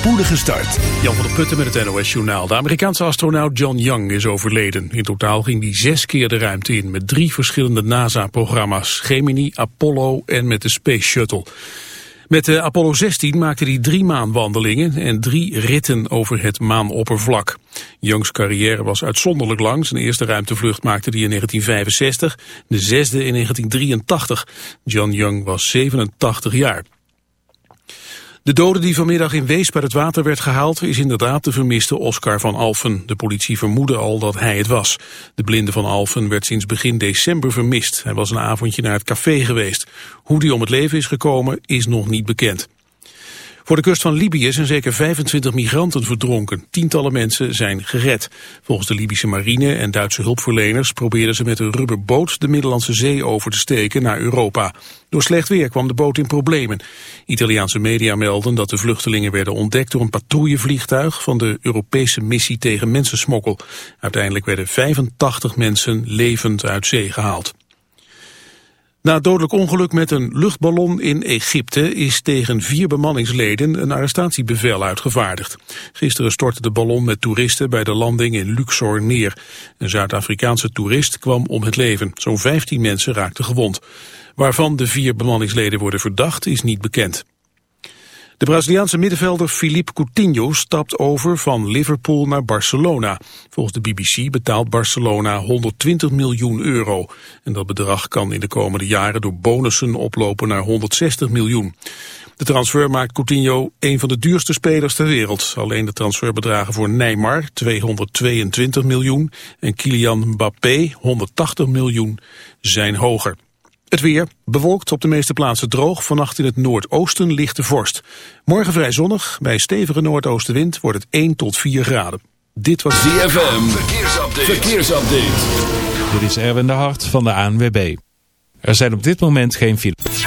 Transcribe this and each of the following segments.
spoedige start. Jan van der Putten met het NOS Journaal. De Amerikaanse astronaut John Young is overleden. In totaal ging hij zes keer de ruimte in met drie verschillende NASA-programma's. Gemini, Apollo en met de Space Shuttle. Met de Apollo 16 maakte hij drie maanwandelingen en drie ritten over het maanoppervlak. Youngs carrière was uitzonderlijk lang. Zijn eerste ruimtevlucht maakte hij in 1965, de zesde in 1983. John Young was 87 jaar. De dode die vanmiddag in Wees bij het water werd gehaald is inderdaad de vermiste Oscar van Alphen. De politie vermoedde al dat hij het was. De blinde van Alphen werd sinds begin december vermist. Hij was een avondje naar het café geweest. Hoe die om het leven is gekomen is nog niet bekend. Voor de kust van Libië zijn zeker 25 migranten verdronken. Tientallen mensen zijn gered. Volgens de Libische marine en Duitse hulpverleners probeerden ze met een rubberboot de Middellandse Zee over te steken naar Europa. Door slecht weer kwam de boot in problemen. Italiaanse media melden dat de vluchtelingen werden ontdekt door een patrouillevliegtuig van de Europese missie tegen mensensmokkel. Uiteindelijk werden 85 mensen levend uit zee gehaald. Na dodelijk ongeluk met een luchtballon in Egypte is tegen vier bemanningsleden een arrestatiebevel uitgevaardigd. Gisteren stortte de ballon met toeristen bij de landing in Luxor neer. Een Zuid-Afrikaanse toerist kwam om het leven. Zo'n 15 mensen raakten gewond. Waarvan de vier bemanningsleden worden verdacht is niet bekend. De Braziliaanse middenvelder Philippe Coutinho stapt over van Liverpool naar Barcelona. Volgens de BBC betaalt Barcelona 120 miljoen euro. En dat bedrag kan in de komende jaren door bonussen oplopen naar 160 miljoen. De transfer maakt Coutinho een van de duurste spelers ter wereld. Alleen de transferbedragen voor Neymar, 222 miljoen, en Kylian Mbappé, 180 miljoen, zijn hoger. Het weer, bewolkt op de meeste plaatsen droog. Vannacht in het noordoosten lichte vorst. Morgen vrij zonnig. Bij stevige noordoostenwind wordt het 1 tot 4 graden. Dit was ZFM. Verkeersupdate. Verkeersupdate. Dit is Erwin de Hart van de ANWB. Er zijn op dit moment geen files.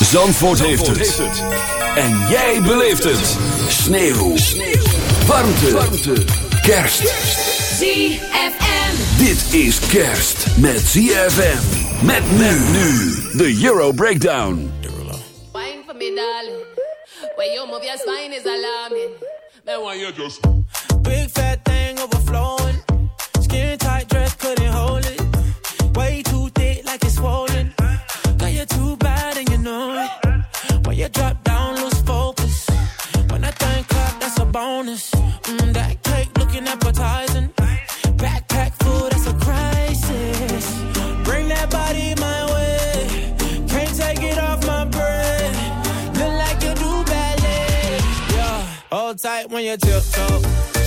Zandvoort, heeft, het. En jij beleeft het. Sneeuw. Warmte. Warmte. Kerst. ZFM. Dit is kerst met ZFM. Met men nu. De Euro Breakdown. Wine for me, darling. When you move your spine is alarming. Me want you just Big fat thing overflowing. Skin tight dress couldn't hold it. Way you drop down, lose focus. When that thing clap, that's a bonus. Mm, that cake looking appetizing. Backpack full, that's a crisis. Bring that body my way. Can't take it off my brain. Look like you do ballet. Yeah, hold tight when you tiptoe.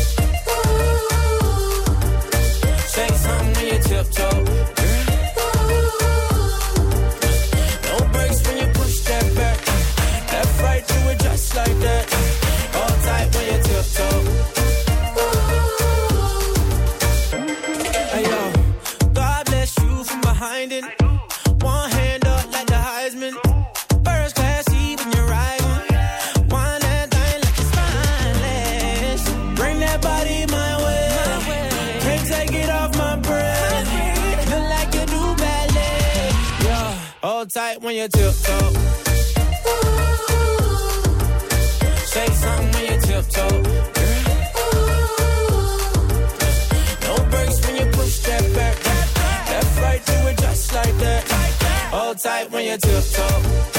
Tight when you tiptoe. Say something when you tiptoe. No breaks when you push that back. Left, right, do it just like that. Hold tight when you tiptoe.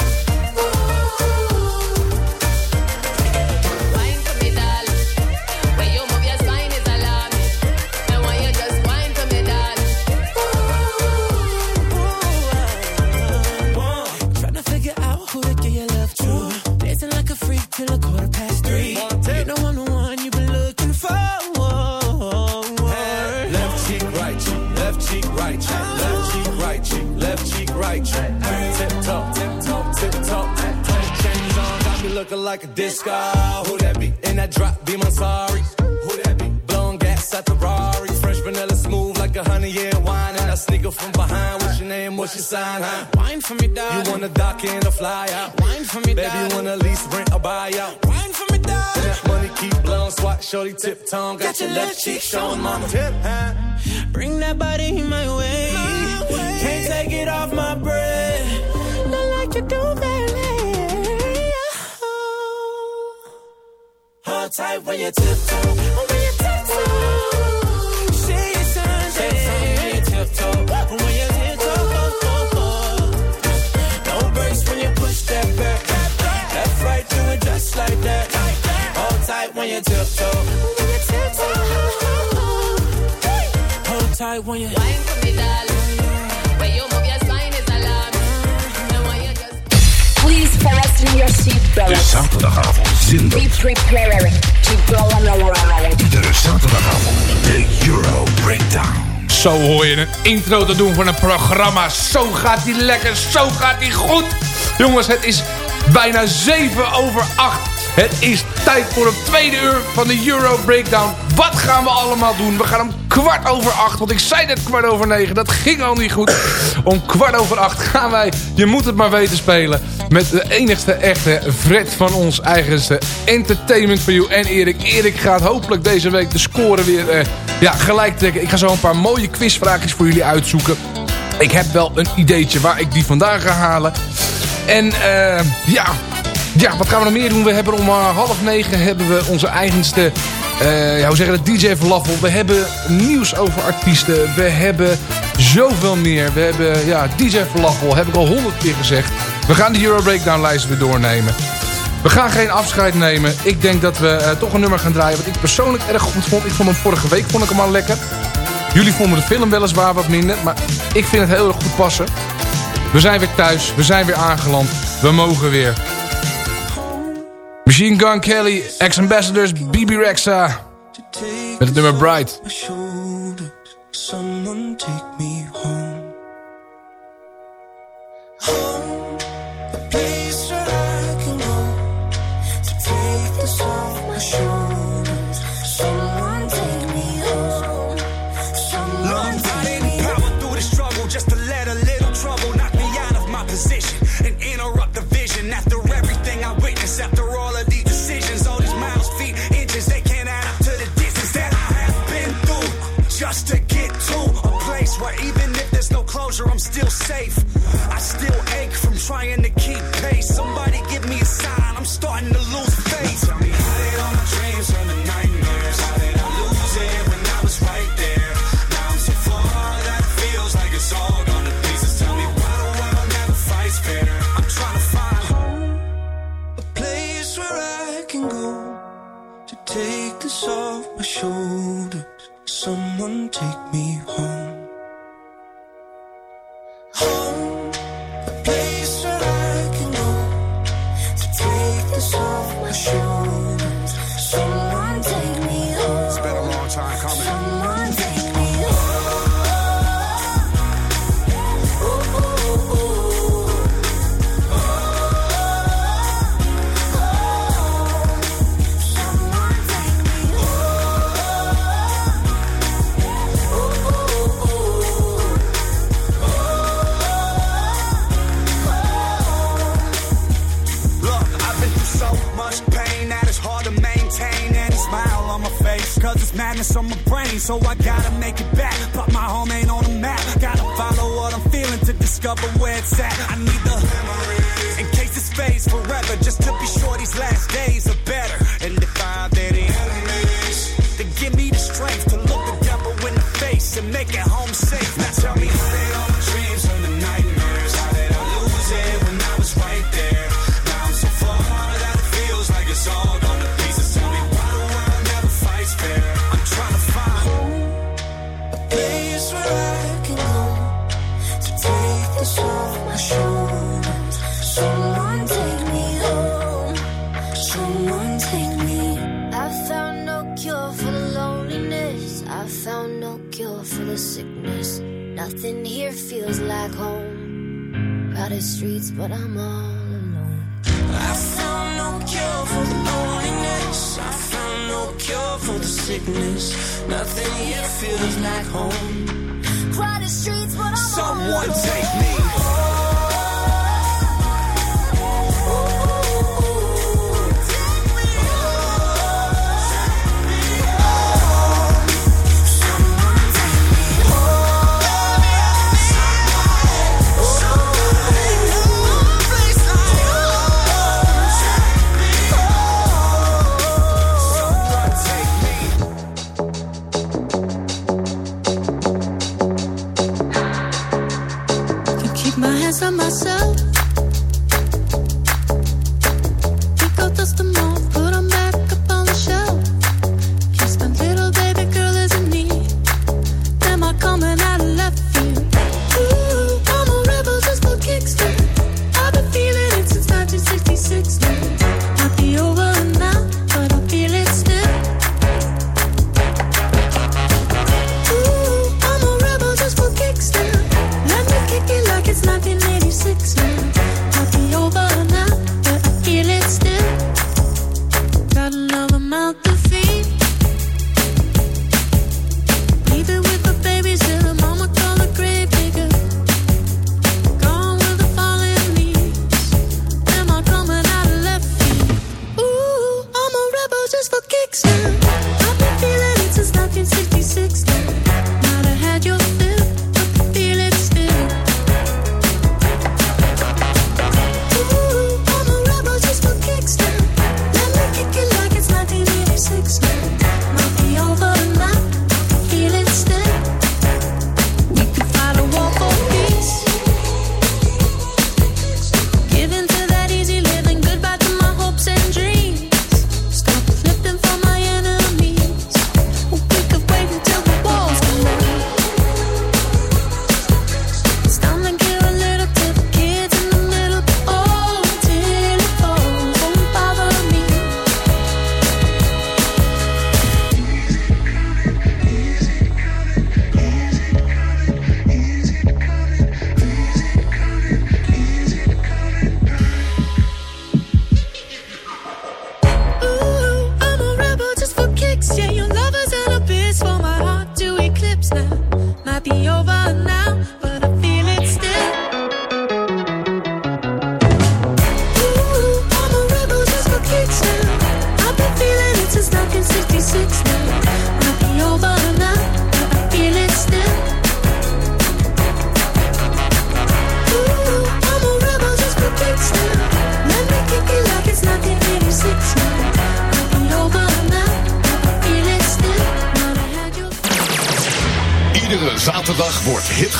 Like a disco. Who that be? In that drop, be my sorry. Who that be? Blowing gas at the Rari. Fresh vanilla smooth like a honey year wine. And I sneak up from behind. What's your name? What's your sign? Huh? Wine for me, dog. You wanna dock in or fly out? Wine for me, Baby, dog. you wanna lease, rent, or buy out? Wine for me, dog. That money keep blowing, swat, shorty, tip tongue. Got your left cheek showing, mama. Tip, huh? Bring that body in my way. Can't take it off my breath. Not like you do, baby. Hold tight when you tiptoe. When you tiptoe. See your sunset. When you tiptoe. When you tiptoe. No brakes when you push that back. Left, right, do just like that. Hold tight when you tiptoe. When you tiptoe. Hold tight when you. Wine for me, fasten your De seatbelts. zaterdagavond zinder. Be prepared to go on a ride. De zaterdagavond. De Euro Breakdown. Zo hoor je een intro te doen van een programma. Zo gaat die lekker, zo gaat die goed. Jongens, het is bijna 7 over 8. Het is tijd voor het tweede uur van de Euro Breakdown. Wat gaan we allemaal doen? We gaan om kwart over 8, want ik zei net kwart over 9. Dat ging al niet goed. Om kwart over 8 gaan wij, je moet het maar weten, spelen. Met de enigste echte Fred van ons eigenste Entertainment for You en Erik. Erik gaat hopelijk deze week de score weer eh, ja, gelijk trekken. Ik ga zo een paar mooie quizvraagjes voor jullie uitzoeken. Ik heb wel een ideetje waar ik die vandaan ga halen. En eh, ja, ja, wat gaan we nog meer doen? We hebben om eh, half negen hebben we onze eigenste, eh, ja, hoe zeggen dat, DJ Falafel. We hebben nieuws over artiesten. We hebben zoveel meer. We hebben, ja, DJ Falafel, heb ik al honderd keer gezegd. We gaan de Euro Breakdown lijst weer doornemen. We gaan geen afscheid nemen. Ik denk dat we eh, toch een nummer gaan draaien wat ik persoonlijk erg goed vond. Ik vond hem vorige week vond ik hem al lekker. Jullie vonden de film weliswaar wat minder, maar ik vind het heel erg goed passen. We zijn weer thuis, we zijn weer aangeland, we mogen weer. Machine Gun Kelly, ex-ambassadors, BB Rexa. Met het nummer Bright. Someone take me. Home, closure, I'm still safe. I still ache from trying to keep pace. Somebody give me a sign, I'm starting to lose faith. Tell me how did all my dreams turn to nightmares? How did I lose it when I was right there? Now I'm so far that it feels like it's all gone to pieces. Tell me why the world never fights fair. I'm trying to find a place where I can go to take this off my shoulders. Someone take me on my brain, so I gotta make it back. But my home ain't on the map. Gotta follow what I'm feeling to discover where it's at. I need the memories in case this fades forever, just to be sure these last days streets, but I'm all alone. I found no cure for the loneliness. I found no cure for the sickness. Nothing here feels like home. Crowded streets, but I'm Someone all alone. take me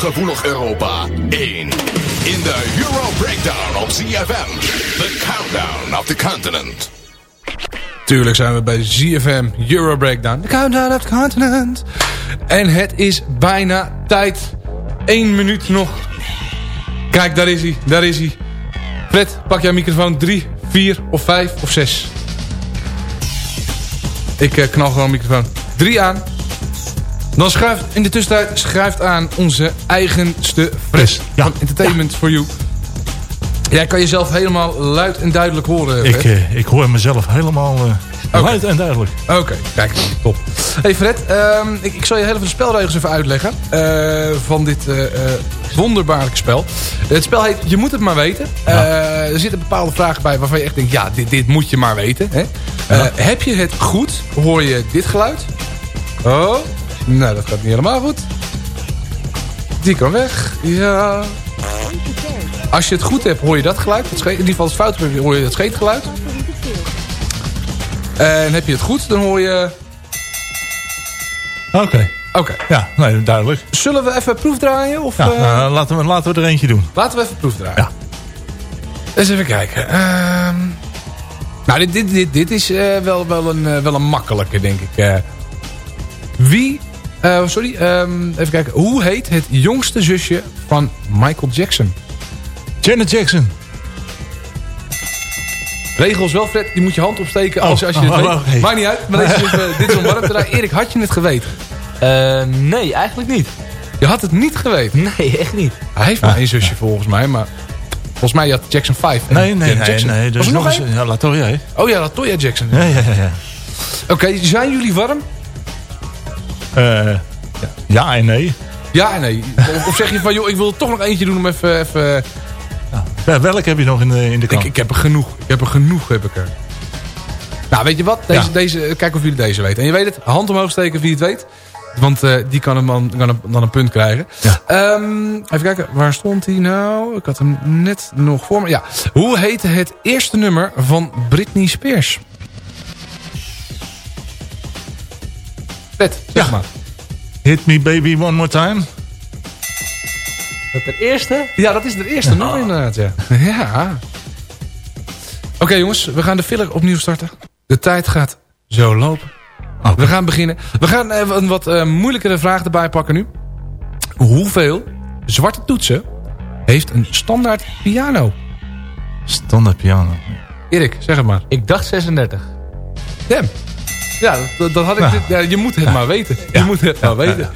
wordt hitgevoelig Europa 1. In de Euro Breakdown op ZFM. The Countdown of the Continent. Tuurlijk zijn we bij ZFM Euro Breakdown. The Countdown of the Continent. En het is bijna tijd. Eén minuut nog. Kijk, daar is hij. Daar is hij. Fred, pak jouw microfoon. Drie, vier of vijf of zes. Ik eh, knal gewoon microfoon. Drie aan. Dan schuift in de tussentijd schuift aan onze eigenste Fred. Van Entertainment for You. Jij kan jezelf helemaal luid en duidelijk horen. Ik, eh, ik hoor mezelf helemaal eh luid en duidelijk. Oké, kijk, top. Hey Fred, ehm, ik, ik zal je heel even de spelregels even uitleggen eh, van dit wonderbaarlijke spel. Het spel heet Je moet het maar weten. Er zitten bepaalde vragen bij waarvan je echt denkt, ja, dit, dit moet je maar weten. Hè? Heb je het goed, hoor je dit geluid. Oh, nou dat gaat niet helemaal goed. Die kan weg, ja. Als je het goed hebt, hoor je dat geluid. In ieder geval als het fout hoor je het scheetgeluid. En heb je het goed, dan hoor je... Oké. Oké. Ja, nee, duidelijk. Zullen we even proefdraaien? Of, Ja, eh, nou, laten, we, laten we er eentje doen. Laten we even proefdraaien. Ja. Eens even kijken. Ehm, nou, dit, dit, dit, dit is eh, wel, wel, een, eh, wel een makkelijke, denk ik. Wie... eh, sorry, ehm, even kijken. Hoe heet het jongste zusje van Michael Jackson? Janet Jackson. Regels wel, Fred. Die moet je hand opsteken als, als je het oh, weet. Maakt niet uit. Maar deze is, eh, dit is een warmte. Erik, had je het geweten? Eh, nee, eigenlijk niet. Je had het niet geweten. Nee, echt niet. Hij heeft maar één zusje volgens mij, maar... Volgens mij had Jackson 5. en Nee, nee, nee. Jackson. nee dus er nog nog eens. Ja, Latoya, hè? Oh ja, Latoya Jackson. Ja, ja, ja. ja. Oké, zijn jullie warm? Eh, ja en nee. Ja en nee. Of, zeg je van, joh, ik wil er toch nog eentje doen om even... even Ja, welke heb je nog in de, in de ik, kant? ik heb er genoeg. Ik heb er genoeg, heb ik er. Nou, weet je wat? Deze, Ja. deze, kijk of jullie deze weten. En je weet het, hand omhoog steken wie het weet. Want eh, die kan hem dan, kan hem dan een punt krijgen. Ehm, even kijken, waar stond hij nou? Ik had hem net nog voor me. Ja. Hoe heette het eerste nummer van Britney Spears? Vet, zeg maar. Hit me baby one more time. Dat de eerste? Ja, dat is het eerste nummer inderdaad, ja. Ja. Oké jongens, we gaan de filler opnieuw starten. De tijd gaat zo lopen. We gaan beginnen. We gaan even een wat eh, moeilijkere vraag erbij pakken nu. Hoeveel zwarte toetsen heeft een standaard piano? Standaard piano. Erik, zeg het maar. Ik dacht 36. Damn. Ja, dat, dat had ik. Nou. ja, je moet het maar weten. Je moet het maar weten.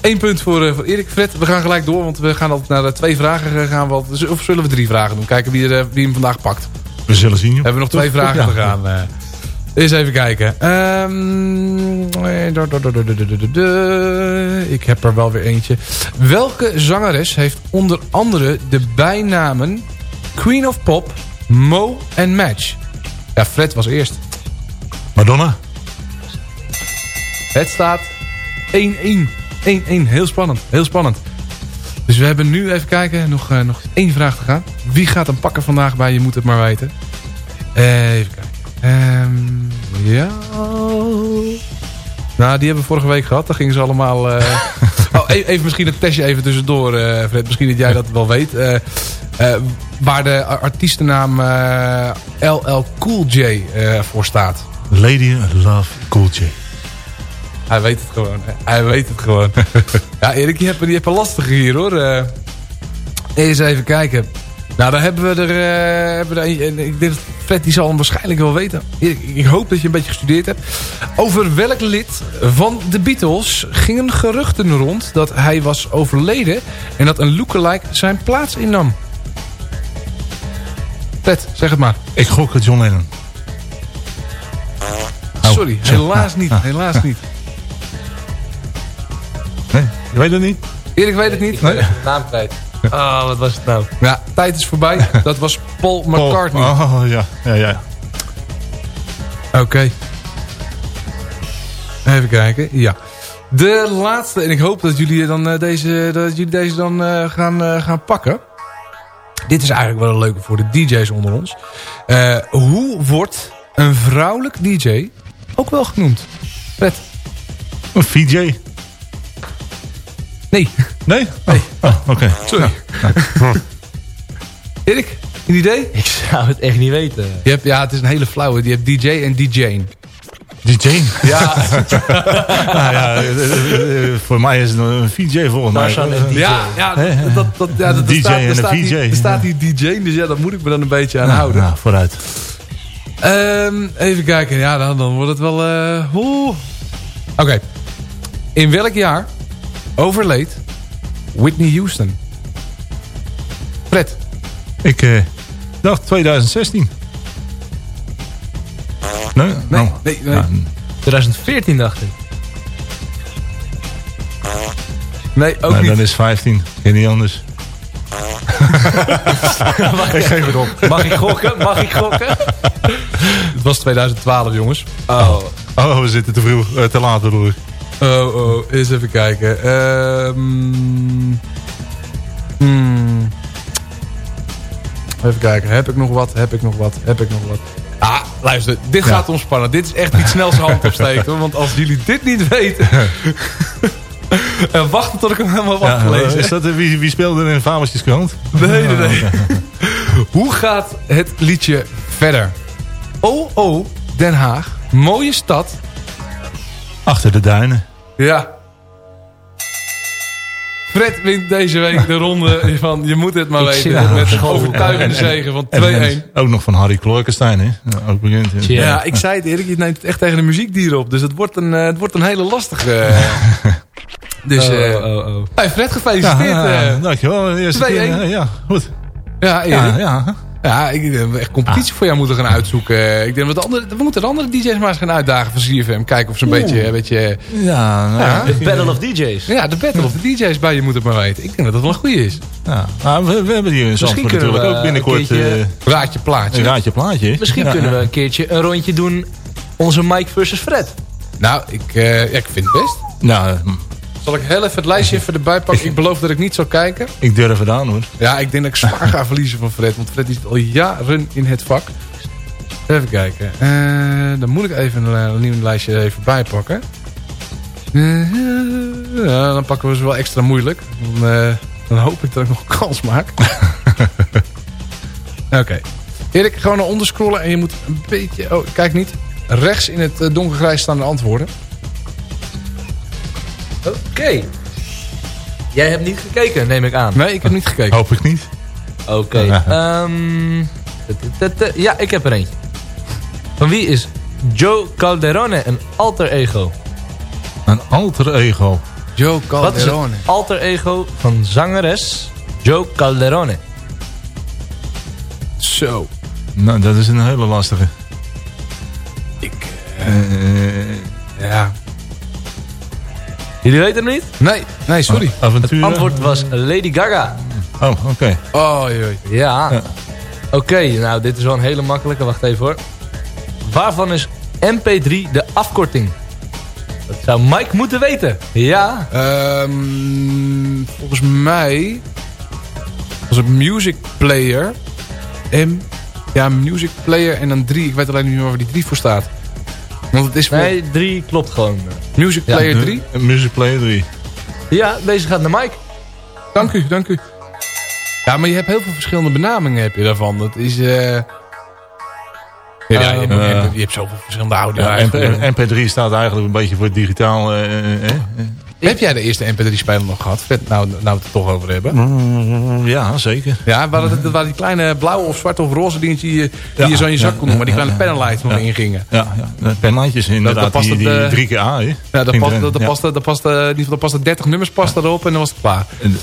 Eén punt voor, eh, voor Erik. Fred, we gaan gelijk door, want we gaan altijd naar de twee vragen eh, gaan. We of zullen we drie vragen doen? Kijken wie, er, eh, wie hem vandaag pakt. We zullen zien. Hebben we nog twee vragen Ja. te gaan. eh. eens even kijken. Eh, du. ik heb er wel weer eentje. Welke zangeres heeft onder andere de bijnamen Queen of Pop, Mo en Match? Ja, Fred was eerst. Madonna. Het staat 1-1. 1-1. Heel spannend. Heel spannend. Dus we hebben nu even kijken. Nog, eh, nog één vraag te gaan. Wie gaat hem pakken vandaag bij Je Moet Het Maar Weten? Even kijken. Ehm, ja... Nou, die hebben we vorige week gehad. Daar gingen ze allemaal... eh, oh, e- even misschien een testje even tussendoor, eh, Fred. Misschien dat jij dat wel weet. Waar de ar- artiestennaam LL Cool J voor staat. Lady Love Cool J. Hij weet het gewoon. Hij weet het gewoon. ja, Erik, je hebt, je hebt een lastige hier hoor. Eh, eens even kijken. Nou, daar hebben we er... eh, hebben we er een- ik denk dat Fred die zal hem waarschijnlijk wel weten. Erik, ik hoop dat je een beetje gestudeerd hebt. Over welk lid van de Beatles gingen geruchten rond dat hij was overleden... en dat een lookalike zijn plaats innam? Fred, zeg het maar. Ik gok het John Lennon. Sorry, zo. helaas niet. Ah. Helaas niet. Nee, je weet het niet? Erik weet het niet? Nee. Naam kwijt. Ah, wat was het nou? Ja, tijd is voorbij. Dat was Paul McCartney. Oh, ja. ja, ja. Oké. Even kijken. Ja. De laatste. En ik hoop dat jullie, dan, eh, deze, dat jullie deze dan eh, gaan, eh, gaan pakken. Dit is eigenlijk wel een leuke voor de DJ's onder ons. Eh, hoe wordt een vrouwelijk DJ ook wel genoemd? Fred. Een VJ. Nee. Nee? Nee. Oh, oké. Sorry. Erik, een idee? Ik zou het echt niet weten. Je hebt, ja, het is een hele flauwe. Je hebt DJ en DJ. DJ? Ja. nou ja, eh, voor mij is het een VJ volgens mij. Tarzan en DJ. Ja, ja, dat, dat, ja, dat, DJ staat, en een VJ. Er staat hier DJ, dus ja, dat moet ik me dan een beetje aan Nou, houden. nou, vooruit. Ehm, even kijken, ja, dan, dan wordt het wel... eh, oeh. Oké. In welk jaar overleed Whitney Houston? Fred. Ik eh, dacht 2016. Nee? Nee, Nou, nee, nee. ja, 2014 dacht ik. Nee, ook nee, niet. dan is 15. Geen niet anders. ik geef het op. Mag ik gokken? Mag ik gokken? Het was 2012, jongens. Oh. Oh, we zitten te vroeg, eh, te laat bedoel ik. Oh, oh, eens even kijken. Ehm hmm. Even kijken, heb ik nog wat? Heb ik nog wat? Heb ik nog wat? Ah, luister, dit Ja. gaat ontspannen. Dit is echt niet snel zijn hand opsteekt, hoor. Want als jullie dit niet weten... en wachten tot ik hem helemaal Ja, afgelezen. is dat, eh, wie, wie speelde er in Fabeltjeskrant? Nee, nee, nee. Oh. Hoe gaat het liedje verder? Oh, oh, Den Haag. Mooie stad. Achter de duinen. Ja. Fred wint deze week de ronde van Je moet het maar Ik weten. met een overtuigende En- en- zege van 2-1. en- en Ook nog van Harry Klorkenstein, hè? Ja, Ook bekend. hè? Tja. Ja, ik zei het eerlijk, je neemt het echt tegen de muziekdieren op. Dus het wordt een, eh, het wordt een hele lastige. Dus, Oh, eh oh, oh. Hey Fred, gefeliciteerd. Ja, ja, eh. dankjewel. De eerste 2-1. keer, ja, ja, goed. Ja, Erik. Ja, ja. Ik denk dat we echt competitie voor jou moeten gaan uitzoeken. Ik denk dat we, de andere, we moeten de andere DJ's maar eens gaan uitdagen van CFM. Kijken of ze een Oeh. beetje... Een beetje Ja, nou, ja, De Battle of DJ's. Ja, de Battle of the DJ's bij je moet het maar weten. Ik denk dat dat wel een goede is. Ja, maar we, we hebben hier in Zandvoort kunnen natuurlijk we ook binnenkort een keertje- eh, Raadje plaatje. een raadje plaatje. Misschien Ja, kunnen ja. we een keertje een rondje doen. Onze Mike versus Fred. Nou, ik, eh, ja, ik vind het best. Nou, Zal ik heel even het lijstje even erbij pakken? Ik beloof dat ik niet zal kijken. ik durf het aan hoor. Ja, ik denk dat ik zwaar ga verliezen van Fred. Want Fred is al jaren in het vak. Even kijken. Eh, dan moet ik even een, een nieuw lijstje even bijpakken. Eh, ja, dan pakken we ze wel extra moeilijk. Dan, eh, dan hoop ik dat ik nog een kans maak. Oké. Erik, gewoon naar onder scrollen en je moet een beetje... Oh, kijk niet. Rechts in het eh, donkergrijs staan de antwoorden. Oké. Jij hebt niet gekeken, neem ik aan. Nee, ik heb niet gekeken. Hoop ik niet. Oké. ehm, ja, ik heb er eentje. Van wie is Joe Calderone een alter ego? Een alter ego. Joe Wat is het Calderone. alter ego van zangeres Joe Calderone? Zo. Nou, dat is een hele lastige. Ik... Eh, Ja. Jullie weten het niet? Nee, nee, sorry. Het avonturen. antwoord was Lady Gaga. Oh, oké. Oh, jee. Ja. Ja. Oké, nou dit is wel een hele makkelijke. Wacht even hoor. Waarvan is MP3 de afkorting? Dat zou Mike moeten weten. Ja. Ehm, volgens mij was het Music Player. M. Ja, Music Player en dan 3. Ik weet alleen niet meer waar die 3 voor staat. Want het is voor Nee, 3 klopt gewoon. Music Ja. Player 3. Een Music Player 3. Ja, deze gaat naar Mike. Dank u, dank u. Ja, maar je hebt heel veel verschillende benamingen heb je daarvan. Dat is... eh ja, je, hebt, je hebt- je hebt zoveel verschillende audio Ja. MP, MP3 staat eigenlijk een beetje voor digitaal. eh, eh, eh. Heb jij de eerste MP3-speler nog gehad? Vet, nou, nou we het er toch over hebben. Mm, Ja, zeker. Ja, waar, het, waar die kleine blauwe of zwarte of roze dingetjes die, je- die Ja, je zo in je zak ja, kon doen. Maar die kleine ja, pennenlights nog ingingen. Ja, ja. penlandjes inderdaad. dat past die, het, die eh, drie keer A, hè? Ja, Ging past, ja. past, past, in ieder geval, daar past 30 nummers past erop en dan was het klaar. En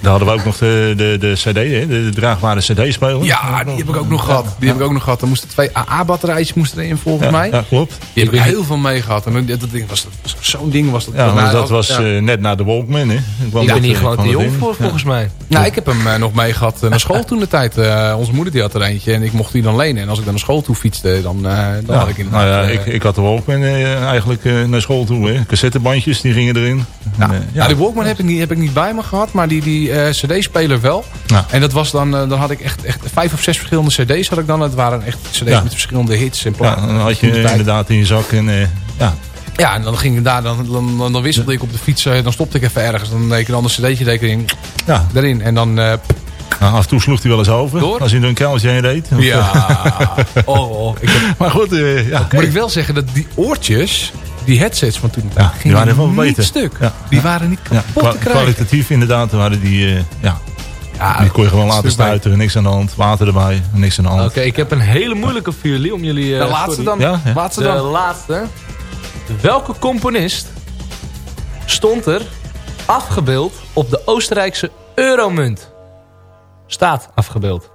Daar hadden we ook nog de, de, de CD, hè? De, draagbare CD-speler. Ja, die heb ik ook nog gehad. Die heb ik ook nog gehad. Er moesten twee AA-batterijtjes moesten erin volgens mij. ja, klopt. Die heb ik heel veel mee gehad. En dat, dat ding was, dat zo'n ding was dat. Ja, maar dat was ja. eh, net na de Walkman, hè? Ik ben hier eh, gewoon te jong voor, Ja. volgens mij. Nou, ik heb hem eh, nog mee gehad eh, naar school toen de tijd. Onze moeder die had er eentje en ik mocht die dan lenen. En als ik dan naar school toe fietste, dan, dan Ja, had ik inderdaad... nou ja, ik, ik had de Walkman eigenlijk naar school toe. Hè. Cassettebandjes, die gingen erin. Ja. En, eh, Ja, die Walkman heb ik niet, heb ik niet bij me gehad, maar die, die cd-speler wel. Ja. En dat was dan, dan had ik echt, echt vijf of zes verschillende cd's had ik dan. Het waren echt cd's Ja. met verschillende hits en ja, platen. dan had je de inderdaad in je zak. En, ja. Ja, en dan ging ik daar, dan, dan, dan, dan wisselde ik op de fiets, eh, dan stopte ik even ergens. Dan deed ik een ander cd'tje deed ik erin, Ja. erin. En dan, eh, Nou, af en toe sloeg hij wel eens over. Door? Als hij er een kuiltje heen reed. ja. oh, oh. Ik heb, Maar goed, eh, ja. Moet ik wel zeggen dat die oortjes, die headsets van toen de Ja, die gingen waren wel niet beter. stuk. Ja. Die waren niet Ja, kapot kwa- te krijgen. kwalitatief inderdaad waren die, eh, ja, Ja, die kon je gewoon laten beter. stuiteren. Niks aan de hand. Water erbij. Niks aan de hand. Oké, ik heb een hele moeilijke voor jullie om jullie... eh, De laatste sorry. dan. Ja, ja. Laatste De dan. laatste. Welke componist stond er afgebeeld op de Oostenrijkse euromunt? Staat afgebeeld.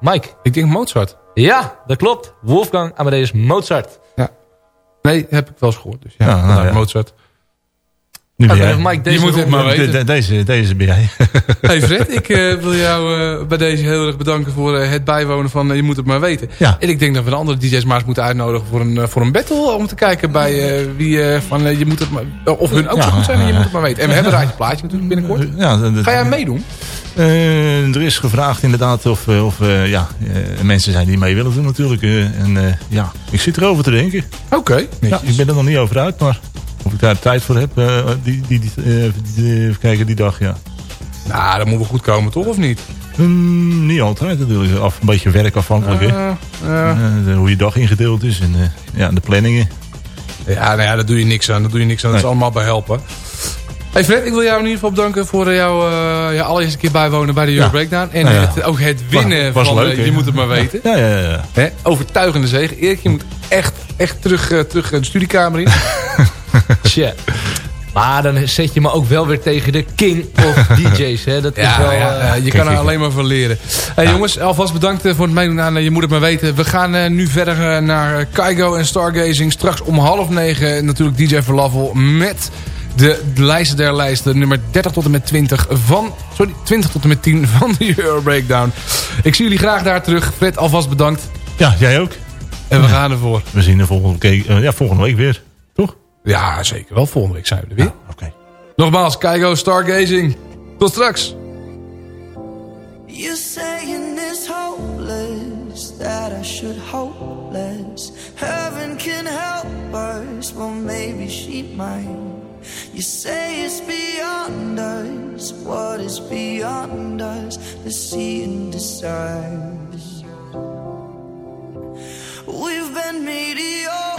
Mike. Ik denk Mozart. Ja, dat klopt. Wolfgang Amadeus Mozart. Nee, heb ik wel eens gehoord. Dus ja, Ja, nou ja. Mozart. Mike, deze Je moet het maar weten. De- de- deze, deze ben jij. Hey Fred, ik eh, wil jou eh, bij deze heel erg bedanken voor eh, het bijwonen van Je Moet Het Maar Weten. Ja. En ik denk dat we de andere DJ's maar eens moeten uitnodigen voor een, voor een battle. Om te kijken bij wie van Je Moet Het Maar... of hun ook Ja, zo goed zijn en Je. Moet Het Maar Weten. En we hebben een plaatje natuurlijk binnenkort. Ja, Ga jij meedoen? Er is gevraagd inderdaad of, of ja, mensen zijn die mee willen doen natuurlijk. en ja, ik zit erover te denken. Oké. Ja, ik ben er nog niet over uit, maar of ik daar tijd voor heb, eh, die, die, die, eh, die- even kijken die dag, ja. Nou, dat moet wel goed komen, toch? Of niet? Hmm, niet altijd natuurlijk, af, een beetje werkafhankelijk hè. Eh, hoe je dag ingedeeld is en ja, de planningen. ja, nou ja, daar doe je niks aan. Daar doe je niks aan. Dat is allemaal bij helpen. Hey Fred, ik wil jou in ieder geval bedanken voor jouw ja, allereerste keer bijwonen bij de Euro Ja. Breakdown. En Nou ja. het, ook het winnen Was van leuk? Je Moet Het Maar Weten. Ja, ja, ja. Hè? Overtuigende zege. Erik, je moet echt, echt terug, terug de studiekamer in. Tja. Maar dan zet je me ook wel weer tegen de king of DJ's. Hè? Dat is wel, ja, eh, je kan er alleen maar van leren. Hey, Jongens, alvast bedankt eh, voor het meedoen aan eh, Je Moet Het Maar Weten. We gaan nu verder naar Kaigo en Stargazing. Straks om half negen natuurlijk DJ Verlavel met de lijsten der lijsten. Nummer 30 tot en met 20 van... Sorry, 20 tot en met 10 van de Euro Breakdown. Ik zie jullie graag daar terug. Fred, alvast bedankt. Ja, jij ook. En we gaan ervoor. We zien de volgende, keer, ja, volgende week weer. Ja, zeker wel. Volgende week zijn we er weer. Oké. Nogmaals, Kaigo, Stargazing. Tot straks. You're saying it's hopeless, that I should hope less. Heaven can help us, well, maybe she might. You say it's beyond us, what is beyond us? Let's see and decide. We've been meteoric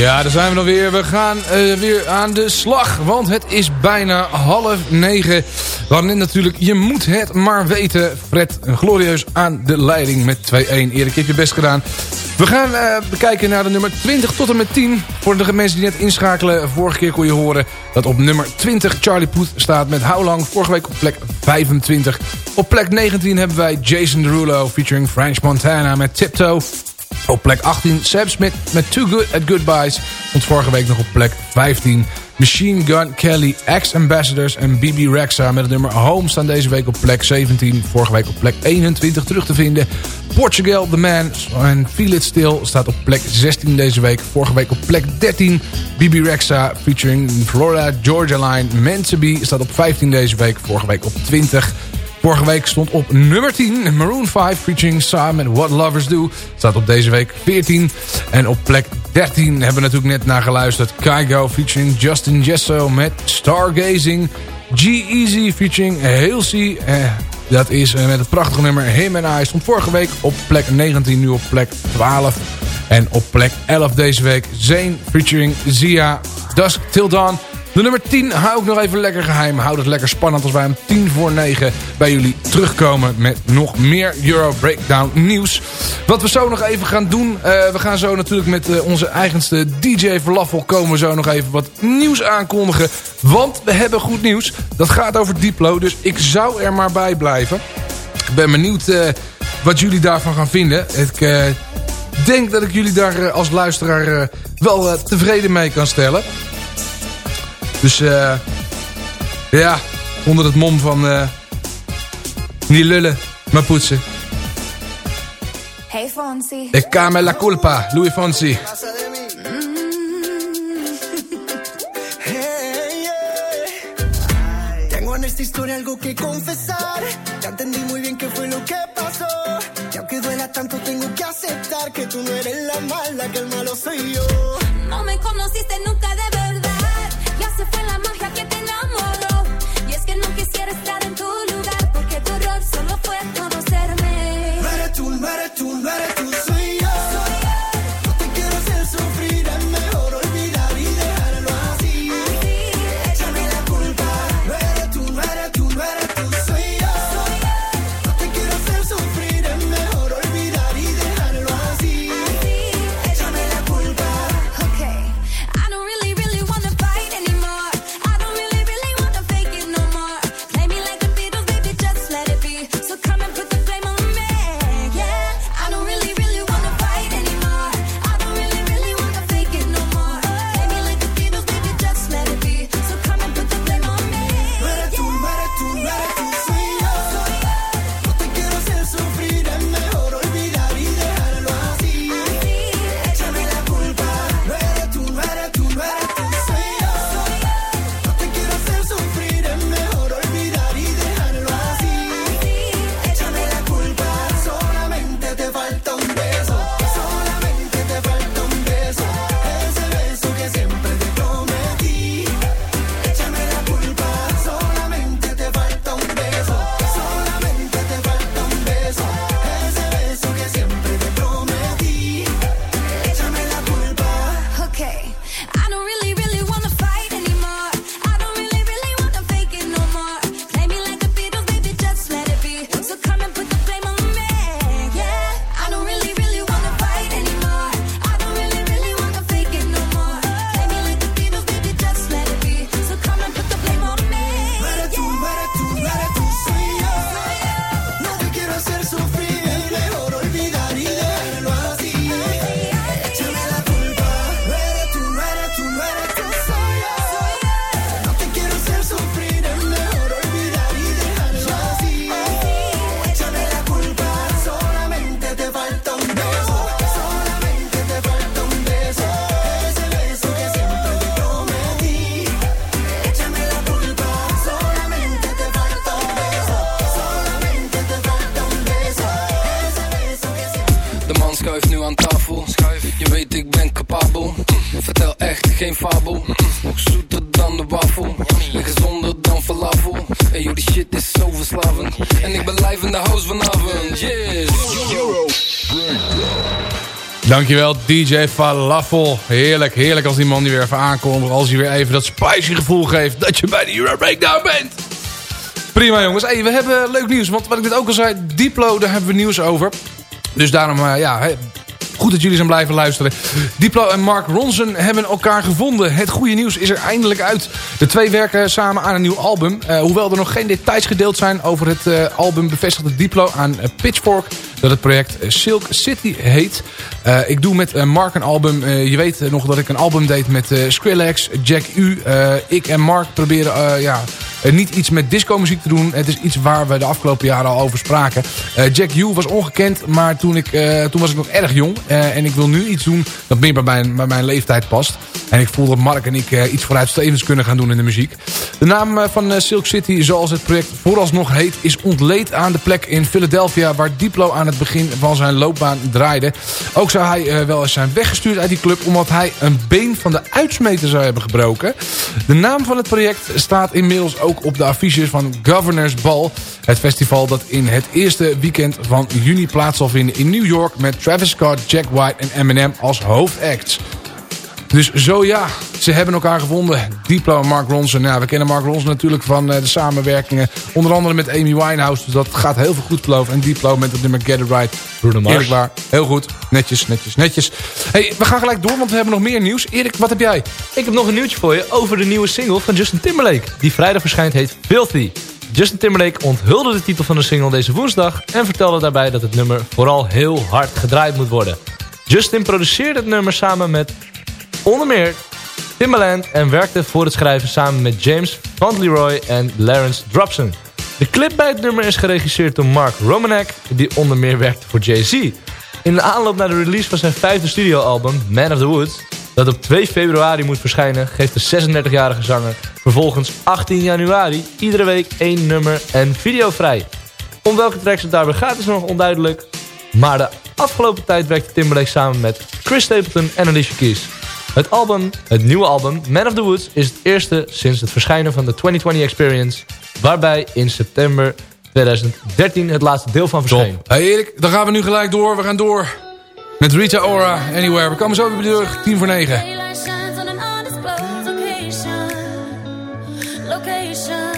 Ja, daar zijn we dan weer. We gaan eh, weer aan de slag. Want het is bijna half negen. Net natuurlijk, je moet het maar weten. Fred glorieus aan de leiding met 2-1. Erik, heb je best gedaan. We gaan eh, bekijken naar de nummer 20 tot en met 10. Voor de mensen die net inschakelen. Vorige keer kon je horen dat op nummer 20 Charlie Puth staat met How Long. Vorige week op plek 25. Op plek 19 hebben wij Jason Derulo featuring French Montana met Tiptoe. Op plek 18 Sam Smith met Too Good at Goodbyes. Stond vorige week nog op plek 15. Machine Gun Kelly, Ex-Ambassadors en BB Rexa met het nummer Home staan deze week op plek 17. Vorige week op plek 21 terug te vinden. Portugal, The Man en Feel It Still staat op plek 16 deze week. Vorige week op plek 13. BB Rexa featuring Florida Georgia Line. Be staat op 15 deze week. Vorige week op 20. Vorige week stond op nummer 10 Maroon 5 featuring Sam met What Lovers Do. Staat op deze week 14. En op plek 13 hebben we natuurlijk net naar geluisterd. Kygo featuring Justin Jesso met Stargazing. G-Eazy featuring Halsey. Eh, dat is eh, met het prachtige nummer Him and I. Stond vorige week op plek 19, nu op plek 12. En op plek 11 deze week Zane featuring Zia. Dusk Till Dawn. De nummer 10 hou ik nog even lekker geheim. Houd het lekker spannend als wij om 10 voor 9 bij jullie terugkomen met nog meer Euro Breakdown nieuws. Wat we zo nog even gaan doen. eh, we gaan zo natuurlijk met eh, onze eigenste DJ Verlaffel komen zo nog even wat nieuws aankondigen. Want we hebben goed nieuws. Dat gaat over Diplo, dus ik zou er maar bij blijven. Ik ben benieuwd eh, wat jullie daarvan gaan vinden. Ik denk dat ik jullie daar als luisteraar wel tevreden mee kan stellen. Dus eh ja, onder het mom van eh niet lullen, maar poetsen. Hey Fonsi. Ik came la culpa, Louis Fonsi. Tengo en esta historia algo que confesar. Ya entendí muy bien qué fue lo que pasó. Y aunque duela tanto, tengo que aceptar que tú no eres la mala, que el malo soy yo. No me conociste nunca de se fue la magia Dankjewel DJ Falafel. Heerlijk, heerlijk als die man die weer even aankomt. Als hij weer even dat spicy gevoel geeft dat je bij de Euro Breakdown bent. Prima jongens. Hey, we hebben leuk nieuws. Want wat ik net ook al zei, Diplo, daar hebben we nieuws over. Dus daarom, eh, ja, Goed dat jullie zijn blijven luisteren. Diplo en Mark Ronson hebben elkaar gevonden. Het goede nieuws is er eindelijk uit. De twee werken samen aan een nieuw album. Eh, hoewel er nog geen details gedeeld zijn over het eh, album... bevestigde Diplo aan eh, Pitchfork dat het project Silk City heet. Ik doe met Mark een album. Je weet nog dat ik een album deed met eh, Skrillex, Jack U. Ik en Mark proberen ja, niet iets met disco muziek te doen. Het is iets waar we de afgelopen jaren al over spraken. Eh, Jack U was ongekend, maar toen, ik, eh, toen was ik nog erg jong. Eh, en ik wil nu iets doen dat meer bij mijn, bij mijn leeftijd past. En ik voel dat Mark en ik eh, iets vooruitstrevends kunnen gaan doen in de muziek. De naam eh, van eh, Silk City, zoals het project vooralsnog heet... is ontleed aan de plek in Philadelphia... waar Diplo aan het begin van zijn loopbaan draaide. Ook zou hij eh, wel eens zijn weggestuurd uit die club... omdat hij een been van de uitsmeter zou hebben gebroken. De naam van het project staat inmiddels ook op de affiches van Governor's Ball. Het festival dat in het eerste weekend van juni plaats zal vinden in New York... met Travis Scott, Jack White en Eminem als hoofdacts. Dus zo ja, ze hebben elkaar gevonden. Diplo en Mark Ronson. Ja, we kennen Mark Ronson natuurlijk van eh, de samenwerkingen. Onder andere met Amy Winehouse. Dus dat gaat heel veel goed beloven. En Diplo met het nummer Get It Right. Bruno Mars. Eerlijk waar. Heel goed. Netjes, netjes, netjes. hey, we gaan gelijk door, want we hebben nog meer nieuws. Erik, wat heb jij? Ik heb nog een nieuwtje voor je over de nieuwe single van Justin Timberlake. Die vrijdag verschijnt heet Filthy. Justin Timberlake onthulde de titel van de single deze woensdag... en vertelde daarbij dat het nummer vooral heel hard gedraaid moet worden. Justin produceerde het nummer samen met onder meer Timbaland... en werkte voor het schrijven samen met James Van Leroy en Lawrence Dropson. De clip bij het nummer is geregisseerd door Mark Romanek... die onder meer werkte voor Jay-Z. In de aanloop naar de release van zijn vijfde studioalbum, Man of the Woods... dat op 2 februari moet verschijnen... geeft de 36-jarige zanger vervolgens 18 januari... iedere week één nummer en video vrij. Om welke tracks het daarbij gaat is nog onduidelijk... maar de afgelopen tijd werkte Timberlake samen met Chris Stapleton en Alicia Keys. Het album, het nieuwe album, Man of the Woods... is het eerste sinds het verschijnen van de 2020 Experience... waarbij in september 2013 het laatste deel van verscheen. Hey Erik, dan gaan we nu gelijk door. We gaan door met Rita Ora, Anywhere. We komen zo weer bij de deur, 10 voor 9. Daylight shines on an undisclosed location. Location.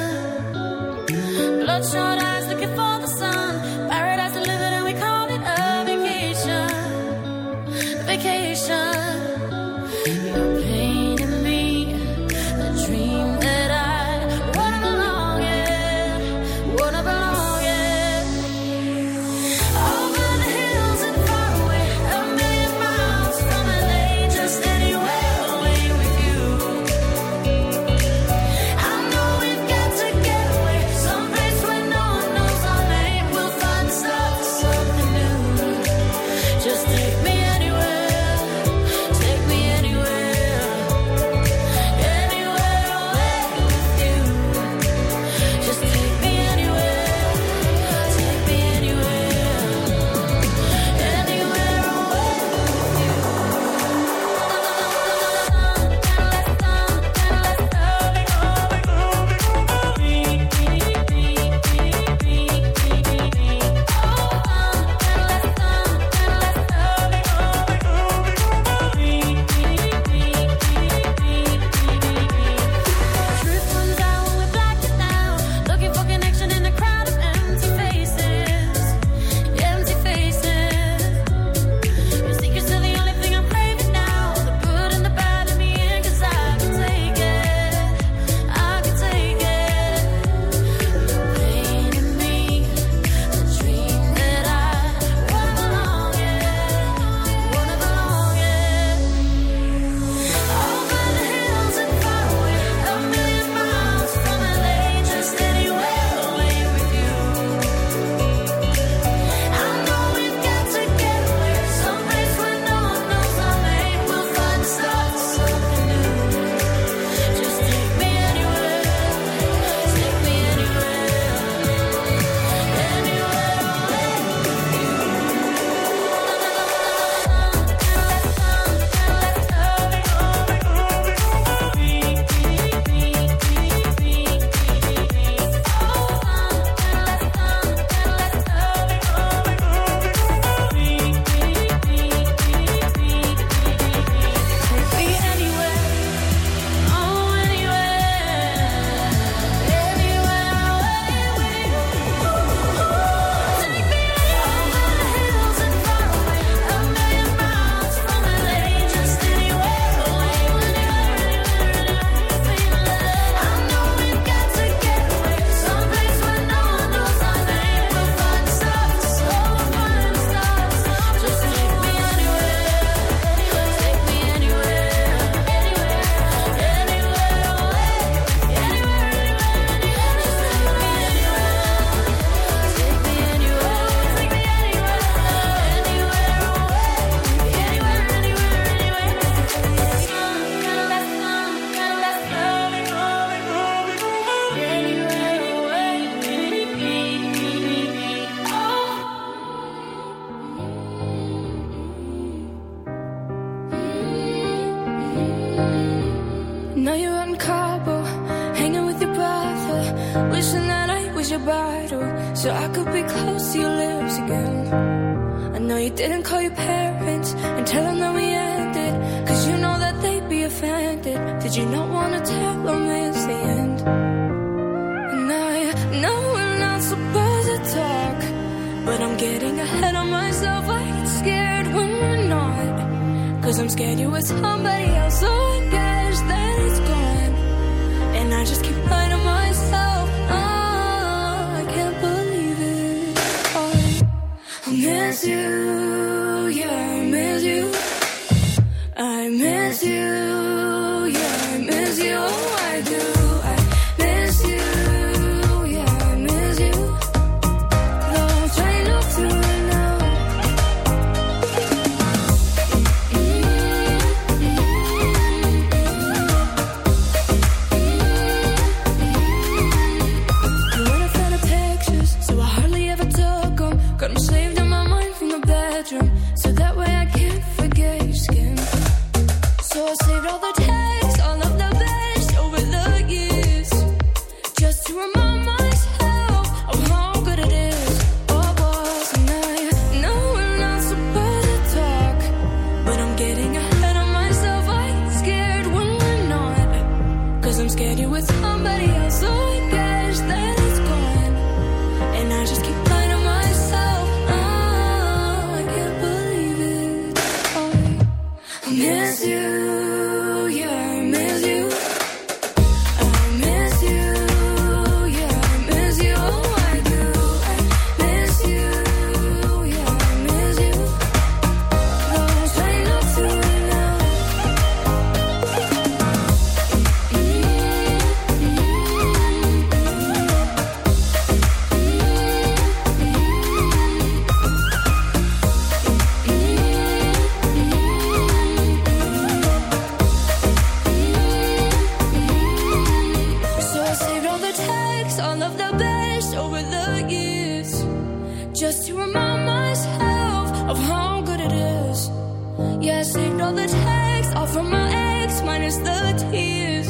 I saved all the texts, all from my ex, minus the tears,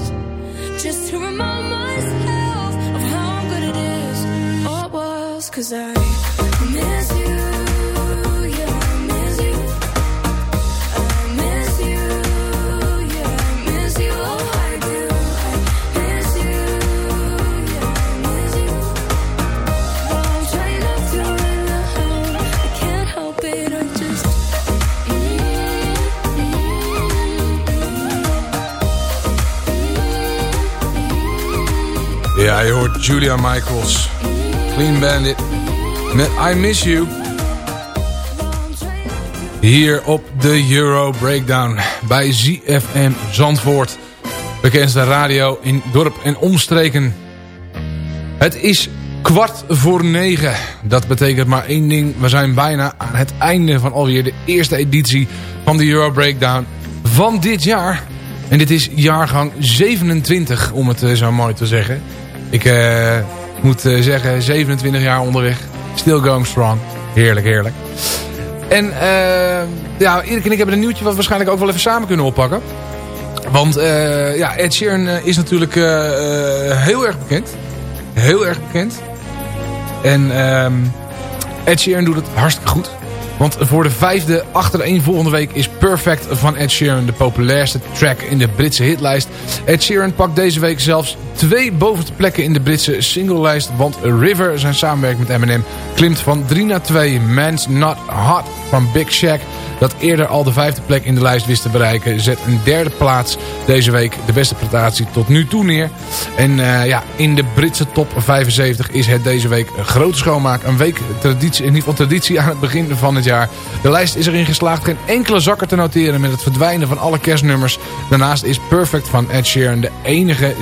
just to remind myself of how good it is. It was, cause I Julia Michaels. Clean Bandit. Met I Miss You. Hier op de Euro Breakdown. Bij ZFM Zandvoort. Bekendste radio in dorp en omstreken. Het is kwart voor negen. Dat betekent maar één ding. We zijn bijna aan het einde van alweer de eerste editie van de Euro Breakdown van dit jaar. En dit is jaargang 27, om het eh, zo mooi te zeggen. Ik eh, moet eh, zeggen, 27 jaar onderweg. Still going strong. Heerlijk, heerlijk. En eh, ja, Erik en ik hebben een nieuwtje wat we waarschijnlijk ook wel even samen kunnen oppakken. Want ja, Ed Sheeran is natuurlijk heel erg bekend. Heel erg bekend. En ehm, Ed Sheeran doet het hartstikke goed. Want voor de vijfde achtereen volgende week is Perfect van Ed Sheeran de populairste track in de Britse hitlijst. Ed Sheeran pakt deze week zelfs twee bovenste plekken in de Britse singlelijst. Want River, zijn samenwerking met Eminem, klimt van 3 naar 2. Man's Not Hot van Big Shaq, dat eerder al de vijfde plek in de lijst wist te bereiken, zet een derde plaats deze week de beste prestatie tot nu toe neer. En eh, ja, in de Britse top 75 is het deze week een grote schoonmaak. Een week traditie, in ieder geval traditie aan het begin van het jaar. De lijst is erin geslaagd geen enkele zakker te noteren met het verdwijnen van alle kerstnummers. Daarnaast is Perfect van Ed Sheeran de enige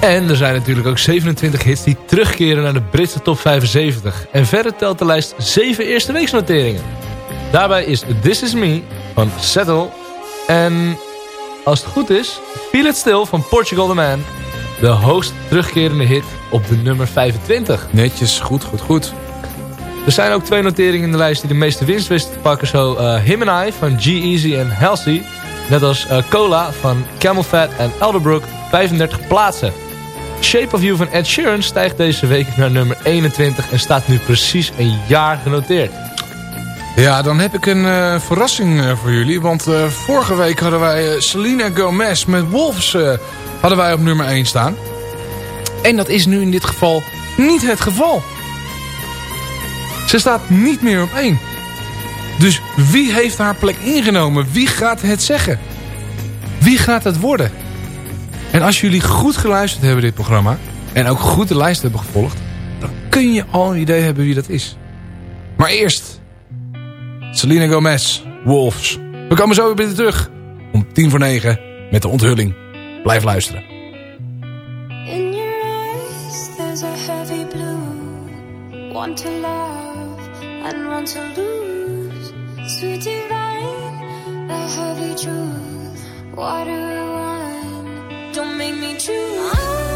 En er zijn natuurlijk ook 27 hits die terugkeren naar de Britse top 75. En verder telt de lijst 7 eerste weeksnoteringen. Daarbij is This Is Me van Settle. En als het goed is, Feel It Still van Portugal The Man. De hoogst terugkerende hit op de nummer 25. Netjes, goed, goed, goed. Er zijn ook twee noteringen in de lijst die de meeste winst wisten te pakken. Zo eh, Him and I van G-Eazy en Halsey. Net als eh, Cola van Camel Fat en Elderbrook 35 plaatsen. Shape of You van Ed Sheeran stijgt deze week naar nummer 21 en staat nu precies een jaar genoteerd. Ja, dan heb ik een eh, verrassing eh, voor jullie. Want vorige week hadden wij Selena Gomez met Wolves hadden wij op nummer 1 staan. En dat is nu in dit geval niet het geval. Ze staat niet meer op 1. Dus wie heeft haar plek ingenomen? Wie gaat het zeggen? Wie gaat het worden? En als jullie goed geluisterd hebben dit programma... en ook goed de lijst hebben gevolgd... dan kun je al een idee hebben wie dat is. Maar eerst... Selena Gomez, Wolves. We komen zo weer binnen terug. Om tien voor negen met de onthulling. Blijf luisteren. In your eyes, there's a heavy blue. One to love and one to lose. Sweet divine, a heavy truth. Water wine, don't make me choose.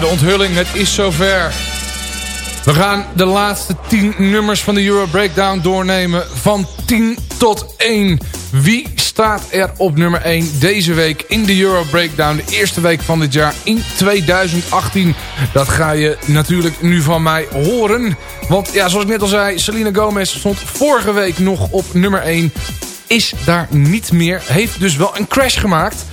De onthulling, het is zover. We gaan de laatste 10 nummers van de Euro Breakdown doornemen. Van 10 tot 1. Wie staat er op nummer 1 deze week in de Euro Breakdown? De eerste week van dit jaar in 2018. Dat ga je natuurlijk nu van mij horen. Want ja, zoals ik net al zei, Selena Gomez stond vorige week nog op nummer 1. Is daar niet meer. Heeft dus wel een crash gemaakt.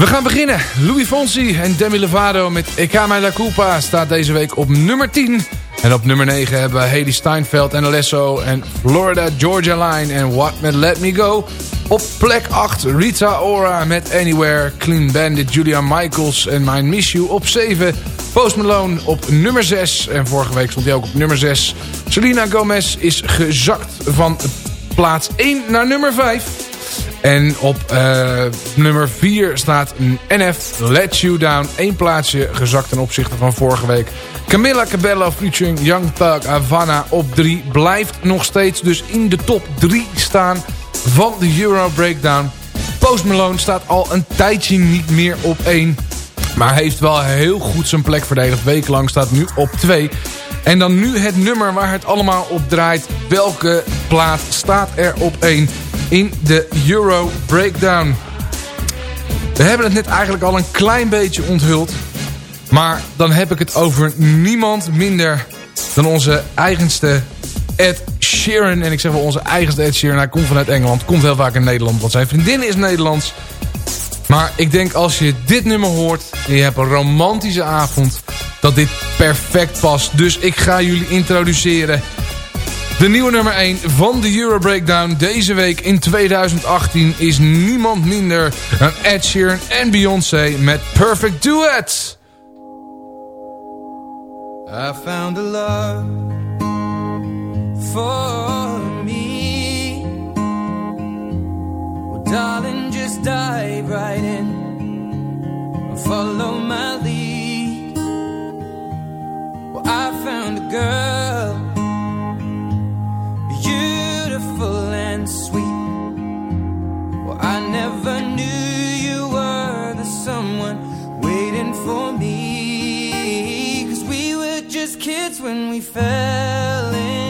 We gaan beginnen. Louis Fonsi en Demi Lovato met Ekama La Culpa staat deze week op nummer 10. En op nummer 9 hebben we Haley Steinfeld en Alesso en Florida Georgia Line en What Met Let Me Go. Op plek 8 Rita Ora met Anywhere, Clean Bandit, Julia Michaels en My Miss You. Op 7 Post Malone op nummer 6 en vorige week stond hij ook op nummer 6. Selena Gomez is gezakt van plaats 1 naar nummer 5. En op uh, nummer 4 staat NF Let You Down. Eén plaatsje gezakt ten opzichte van vorige week. Camilla Cabello featuring Young Thug Havana op 3. Blijft nog steeds dus in de top 3 staan. van de Euro Breakdown. Post Malone staat al een tijdje niet meer op 1. Maar heeft wel heel goed zijn plek verdedigd. Wekenlang staat nu op 2. En dan nu het nummer waar het allemaal op draait. Welke plaat staat er op 1 in de Euro Breakdown? We hebben het net eigenlijk al een klein beetje onthuld. Maar dan heb ik het over niemand minder dan onze eigenste Ed Sheeran. En ik zeg wel onze eigenste Ed Sheeran. Hij komt vanuit Engeland. Komt heel vaak in Nederland. Want zijn vriendin is Nederlands. Maar ik denk als je dit nummer hoort. En je hebt een romantische avond. Dat dit perfect past. Dus ik ga jullie introduceren. De nieuwe nummer 1 van de Euro Breakdown deze week in 2018 is niemand minder dan Ed Sheeran en Beyoncé met Perfect Duet. I found a love for me. Well, darling, just dive right in. Follow my lead. Well, I found a girl, beautiful and sweet. Well, I never knew you were the someone waiting for me. Cause we were just kids when we fell in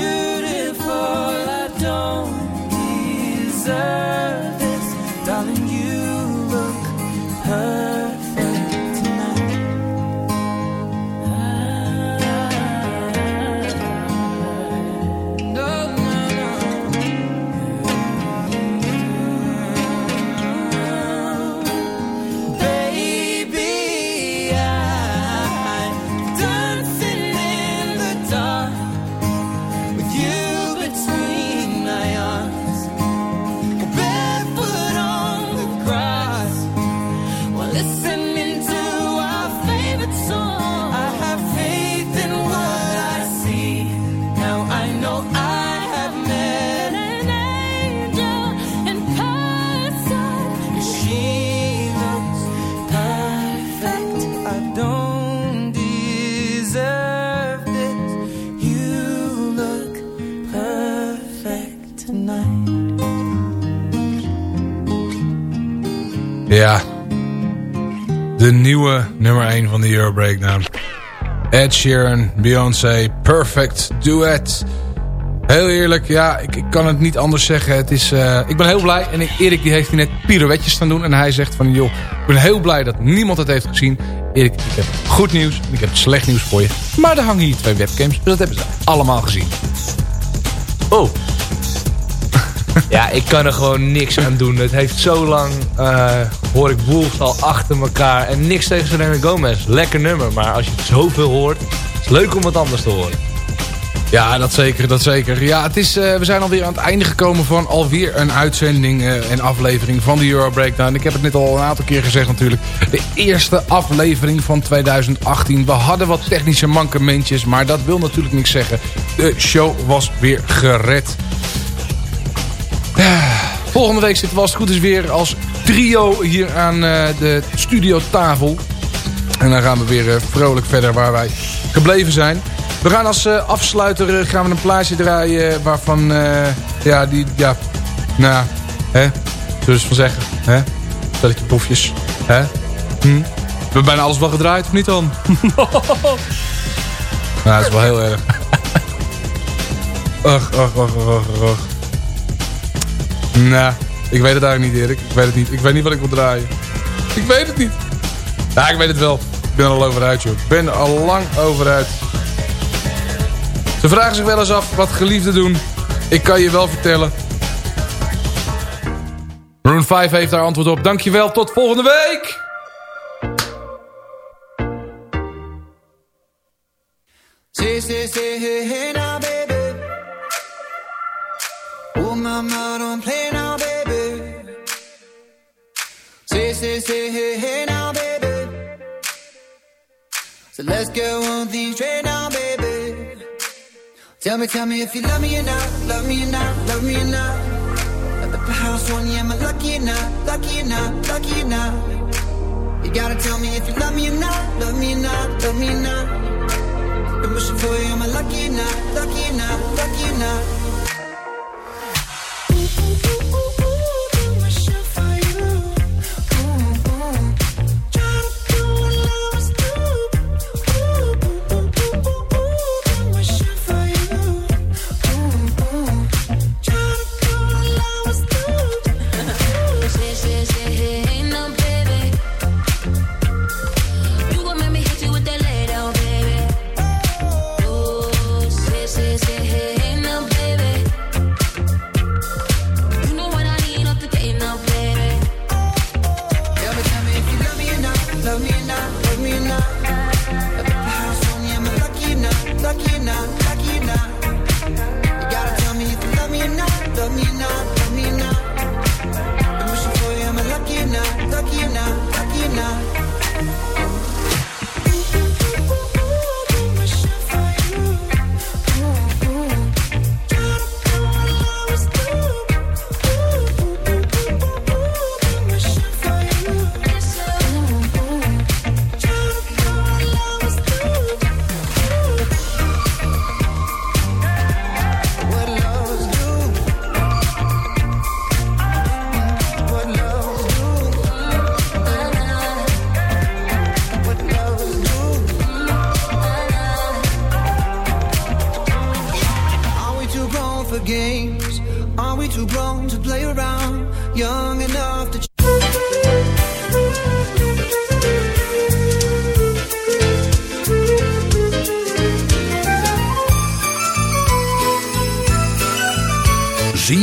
Nieuwe nummer 1 van de Euro Breakdown. Ed Sheeran, Beyoncé, Perfect Duet. Heel eerlijk, ja, ik, ik kan het niet anders zeggen. Het is, eh, ik ben heel blij. En Erik die heeft hier net pirouetjes staan doen. En hij zegt van, joh, ik ben heel blij dat niemand het heeft gezien. Erik, ik heb goed nieuws en ik heb slecht nieuws voor je. Maar er hangen hier twee webcams, dus dat hebben ze allemaal gezien. Oh. Ja, ik kan er gewoon niks aan doen. Het heeft zo lang, eh, hoor ik Wolves al achter elkaar. En niks tegen Selena Gomez. Lekker nummer, maar als je zoveel hoort... is het leuk om wat anders te horen. Ja, dat zeker, dat zeker. Ja, het is, eh, we zijn alweer aan het einde gekomen van alweer een uitzending eh, en aflevering van de Euro Breakdown. Ik heb het net al een aantal keer gezegd natuurlijk. De eerste aflevering van 2018. We hadden wat technische mankementjes, maar dat wil natuurlijk niks zeggen. De show was weer gered. Volgende week zitten we als het goed is weer als trio hier aan eh, de studiotafel. En dan gaan we weer eh, vrolijk verder waar wij gebleven zijn. We gaan als eh, afsluiter gaan we een plaatje draaien waarvan, ja, die, ja, nou, hè, zullen we van zeggen, hè, stelletje proefjes, hè, hm? We hebben bijna alles wel gedraaid, of niet dan? nou, dat is wel heel erg. Och, och, och, och, och. Nou, ik weet het eigenlijk niet, Erik. Ik weet het niet. Ik weet niet wat ik wil draaien. Ik weet het niet. Ja, ik weet het wel. Ik ben er al over uit, joh. Ik ben er al lang over uit. Ze vragen zich wel eens af wat geliefden doen. Ik kan je wel vertellen. Maroon 5 heeft daar antwoord op. Dankjewel, tot volgende week! Say. Oh, mama, don't Say, hey, hey now, baby. So let's go on things straight now, baby. Tell me, tell me if you love me or not, love me or not, love me or not. At the house on you, am I lucky or not, lucky or not, lucky or not? You gotta tell me if you love me or not, love me or not, love me or not. Been wishing for you, am I lucky or not, lucky or not, lucky or not?